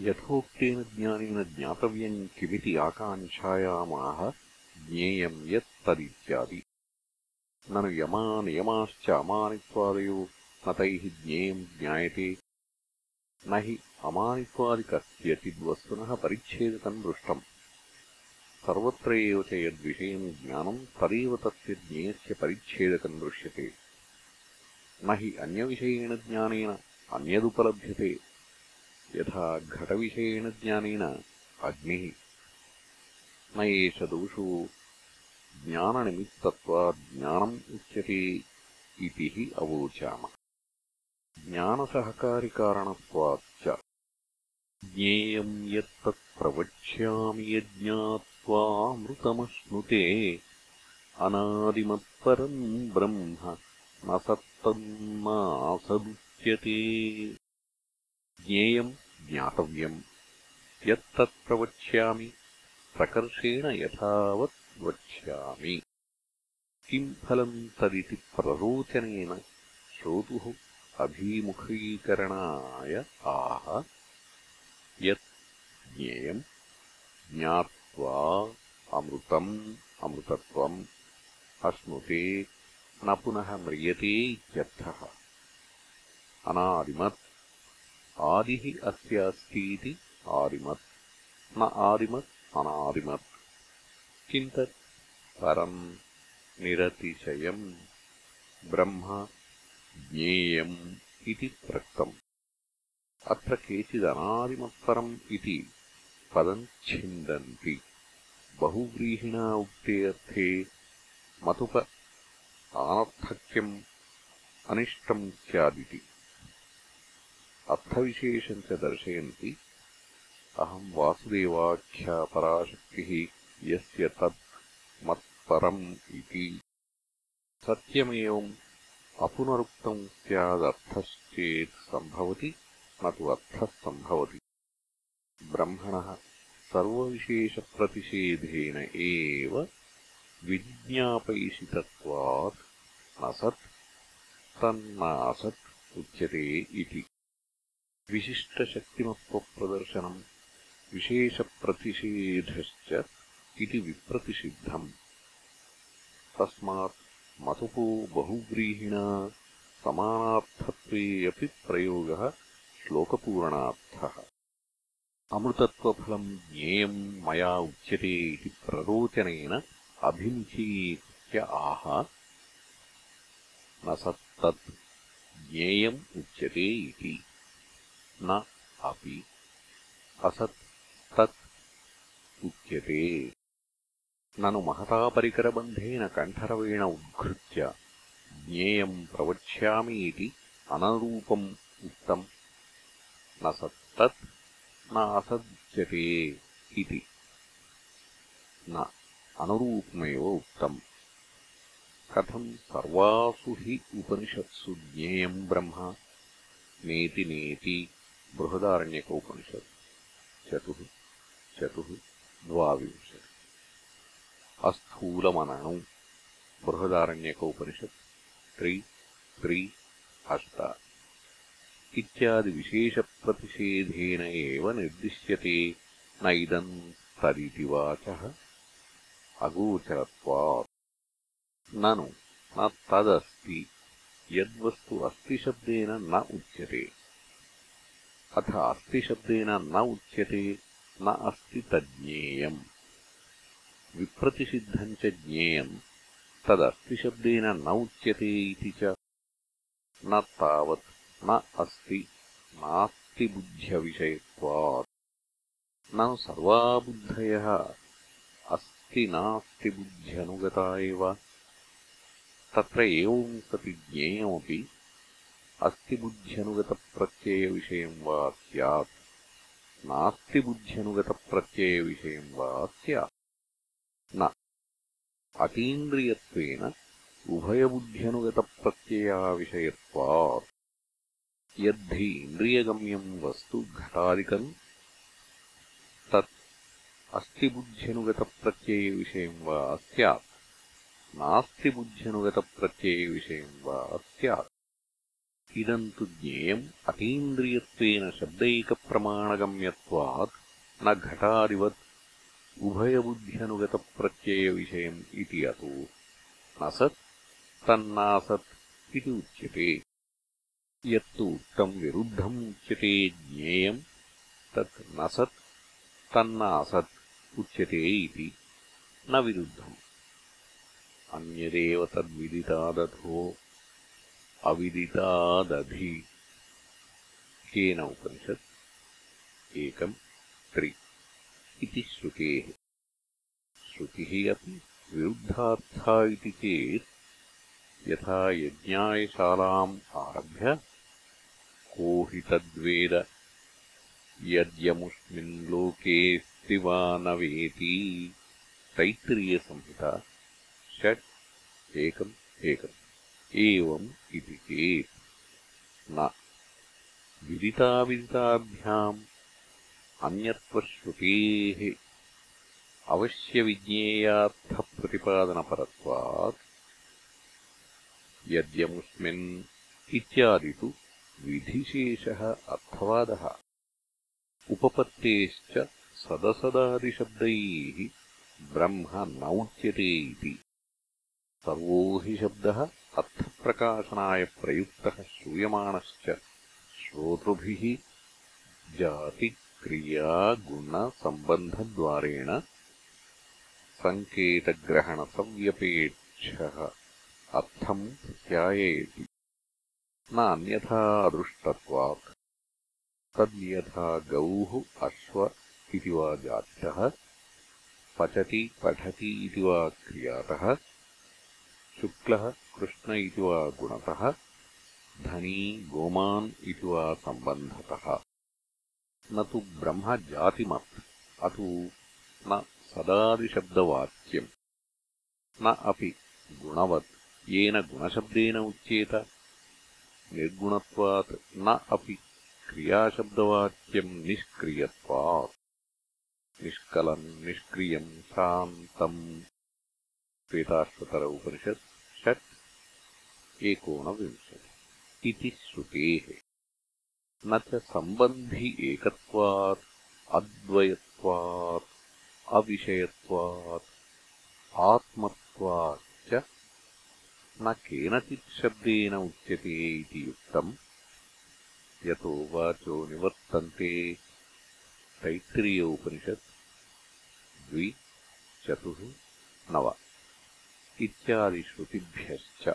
यथोक्तेन ज्ञानेन ज्ञातव्यम् किमिति आकाङ्क्षायामाह ज्ञेयम् यत् तदित्यादि। ननु यमानियमाश्च अमानित्वादयो न तैः ज्ञेयम् ज्ञायते। न हि अमानित्वादिकस्यचिद्वस्तुनः परिच्छेदकम् दृष्टम्। सर्वत्र एव च यद्विषयम् ज्ञानम् तदेव तस्य ज्ञेयस्य परिच्छेदकम् दृश्यते। न हि अन्यविषयेण ज्ञानेन अन्यदुपलभ्यते यथा घटविषयेण ज्ञानेन अग्निः। न एष दोषो ज्ञाननिमित्तत्वात् ज्ञानम् उच्यते इति हि अवोचाम। ज्ञानसहकारिकारणत्वाच्च ज्ञेयम् यत्तत् प्रवक्ष्यामि यज्ञात्वामृतमश्नुते अनादिमत्परम् ब्रह्म न सत्तन्नासदुच्यते ज्ञेयम् ज्ञातव्यम्। यत्तत् प्रवक्ष्यामि प्रकर्षेण यथावत् वक्ष्यामि। किम् फलम् तदिति प्ररोचनेन श्रोतुः अभिमुखीकरणाय आह। यत् ज्ञेयम् ज्ञात्वा अमृतम् अमृतत्वम्। अश्नुते न पुनः म्रियते इत्यर्थः। अनादिमत् आदिः अस्य अस्तीति आदिमत्। न आदिमत् अनादिमत्। किम् तत् परम् निरतिशयम्। ब्रह्म ज्ञेयम् इति प्रक्तम्। अत्र केचिदनादिमत्परम् इति पदम् छिन्दन्ति। बहुव्रीहिणा उक्ते अर्थे मतुप आनर्थक्यम् अनिष्टम् स्यादिति अर्थविशेषम् च दर्शयन्ति। अहम् वासुदेवाख्यापराशक्तिः यस्य तत् मत्परम् इति। सत्यमेवम् अपुनरुक्तम् स्यादर्थश्चेत् सम्भवति न तु अर्थः सम्भवति ब्रह्मणः सर्वविशेषप्रतिषेधेन एव विज्ञापयिषितत्वात् न सत् तन्नासत् उच्यते इति विशिष्टशक्तिमत्वप्रदर्शनम्, विशेषप्रतिषेधश्च इति विप्रतिषिद्धम्। तस्मात् मतुपो बहुव्रीहिणा समानार्थत्वे अपि प्रयोगः श्लोकपूरणार्थः। अमृतत्वफलम् ज्ञेयम् मया उच्यते इति प्ररोचनेन अभिमुखीकृत्य आह। न सत्तत् ज्ञेयम् उच्यते इति। न अपि असत् तत् उच्यते। ननु महतापरिकरबन्धेन कण्ठरवेण उद्घृत्य ज्ञेयम् प्रवक्ष्यामि इति अनरूपम् उक्तम् न सत्तत् न असज्जते इति। न अनुरूपमेव उक्तम्। कथम् सर्वासु हि उपनिषत्सु ज्ञेयम् ब्रह्म? नेति नेति बृहदारण्यकोपनिषत् चतुः चतुः द्वाविंशति अस्थूलमनणु बृहदारण्यकोपनिषत् त्रि त्रि अष्ट इत्यादिविशेषप्रतिषेधेन एव निर्दिश्यते न इदम् तदिति वाचः अगोचरत्वात् ननु न तदस्ति यद्वस्तु अस्तिशब्देन न उच्यते अथ अस्तिशब्देन न उच्यते न अस्ति तज्ज्ञेयम्। विप्रतिषिद्धम् च ज्ञेयम्। तदस्तिशब्देन न उच्यते इति च। न तावत् न अस्ति नास्तिबुद्ध्यविषयत्वात् न सर्वा बुद्धयः अस्ति नास्तिबुद्ध्यनुगता एव। तत्र एवम् सति ज्ञेयमपि अस्तिबुद्ध्यनुगतप्रत्ययविषयम् वा स्यात् नास्तिबुद्ध्यनुगतप्रत्ययविषयम् वा स्यात् न अतीन्द्रियत्वेन उभयबुद्ध्यनुगतप्रत्ययाविषयत्वात् यद्धि इन्द्रियगम्यम् वस्तु घटादिकम् तत् अस्तिबुद्ध्यनुगतप्रत्ययविषयम् वा स्यात् नास्तिबुद्ध्यनुगतप्रत्ययविषयम् वा स्यात् इदम् तु ज्ञेयम् अतीन्द्रियत्वेन शब्दैकप्रमाणगम्यत्वात् न घटादिवत् उभयबुद्ध्यनुगतप्रत्ययविषयम् इति अतो। न सत् तन्नासत् इति उच्यते। यत्तु उक्तम् विरुद्धम् उच्यते ज्ञेयम् तत् न सत् तन्न असत् उच्यते इति। न विरुद्धम्। अन्यदेव तद्विदितादधो अविदितादधि। केन उपनिषत्? एकम् त्रि। इति श्रुतेः। श्रुतिः अपि विरुद्धार्था इति चेत् यथा यज्ञायशालाम् आरभ्य को हि तद्वेद यद्यमुष्मिन् लोकेऽस्ति वा न वेति। तैत्तिरीयसंहिता षट् एकम् एकम् एवम् इति चेत् न। विदिताविदिताभ्याम् अन्यत्वश्रुतेः अवश्यविज्ञेयार्थप्रतिपादनपरत्वात् यद्यमुस्मिन् इत्यादि तु विधिशेषः अर्थवादः। उपपत्तेश्च सदसदादिशब्दैः ब्रह्म न उच्यते इति। सर्वो हि शब्दः अर्थप्रकाशनाय प्रयुक्तः श्रूयमाणश्च श्रोतृभिः जातिक्रियागुणसम्बन्धद्वारेण सङ्केतग्रहणसव्यपेक्षः अर्थम् ध्यायेति न अन्यथा अदृष्टत्वात्। तद्यथा गौः अश्व इति वा जातितः पचति पठति इति वा क्रियातः शुक्लः कृष्ण इति वा गुणतः धनी गोमान् इति वा सम्बन्धतः। न तु ब्रह्मजातिमत् अतु न सदादिशब्दवाच्यम्। न अपि गुणवत् येन गुणशब्देन उच्येत। निर्गुणत्वात् न अपि क्रियाशब्दवाच्यम् निष्क्रियत्वात्। निष्कलम् निष्क्रियम् शान्तम्। श्वेताश्वतर उपनिषत् षट् एकोनविंशति। इति श्रुतेः। न च सम्बन्धि एकत्वात्, अद्वयत्वात्, अविषयत्वात् न केनचित् शब्देन उच्यते इति युक्तम्। यतो वाचो निवर्तन्ते। तैत्तिरीय उपनिषत् द्वि चतुः नव। इत्यादिश्रुतिभ्यश्च